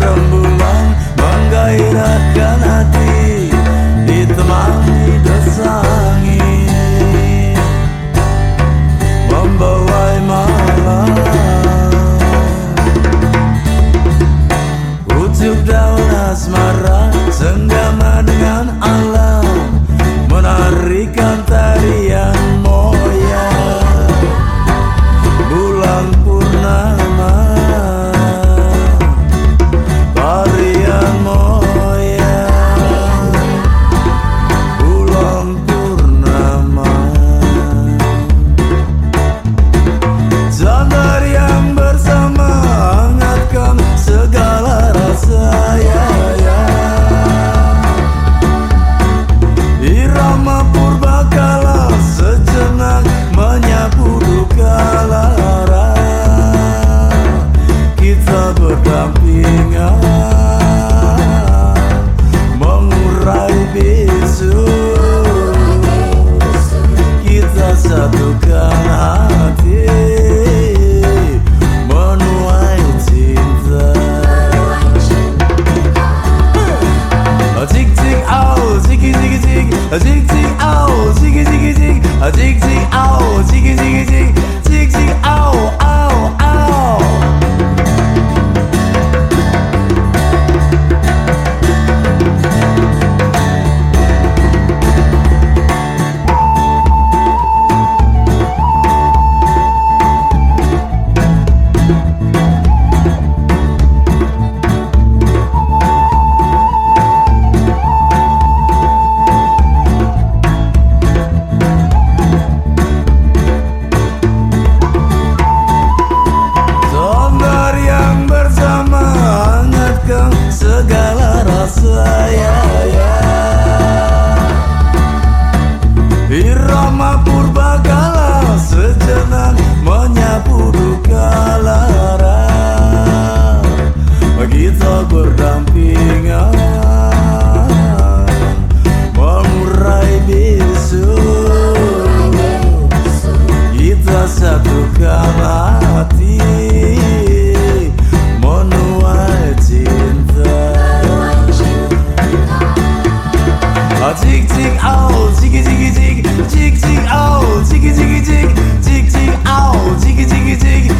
rembulan menggairahkan hati ditemani desa membawa membawai malam. Ujuk daun asmara senggang jig, oh, zig zig oh, jig, a jig, jig, oh, zig zig oh, jig. segala rasa yang jig jig oh, jiggy jiggy jig, jig jig oh, jiggy jiggy jig, jig jig oh, jiggy jiggy jig.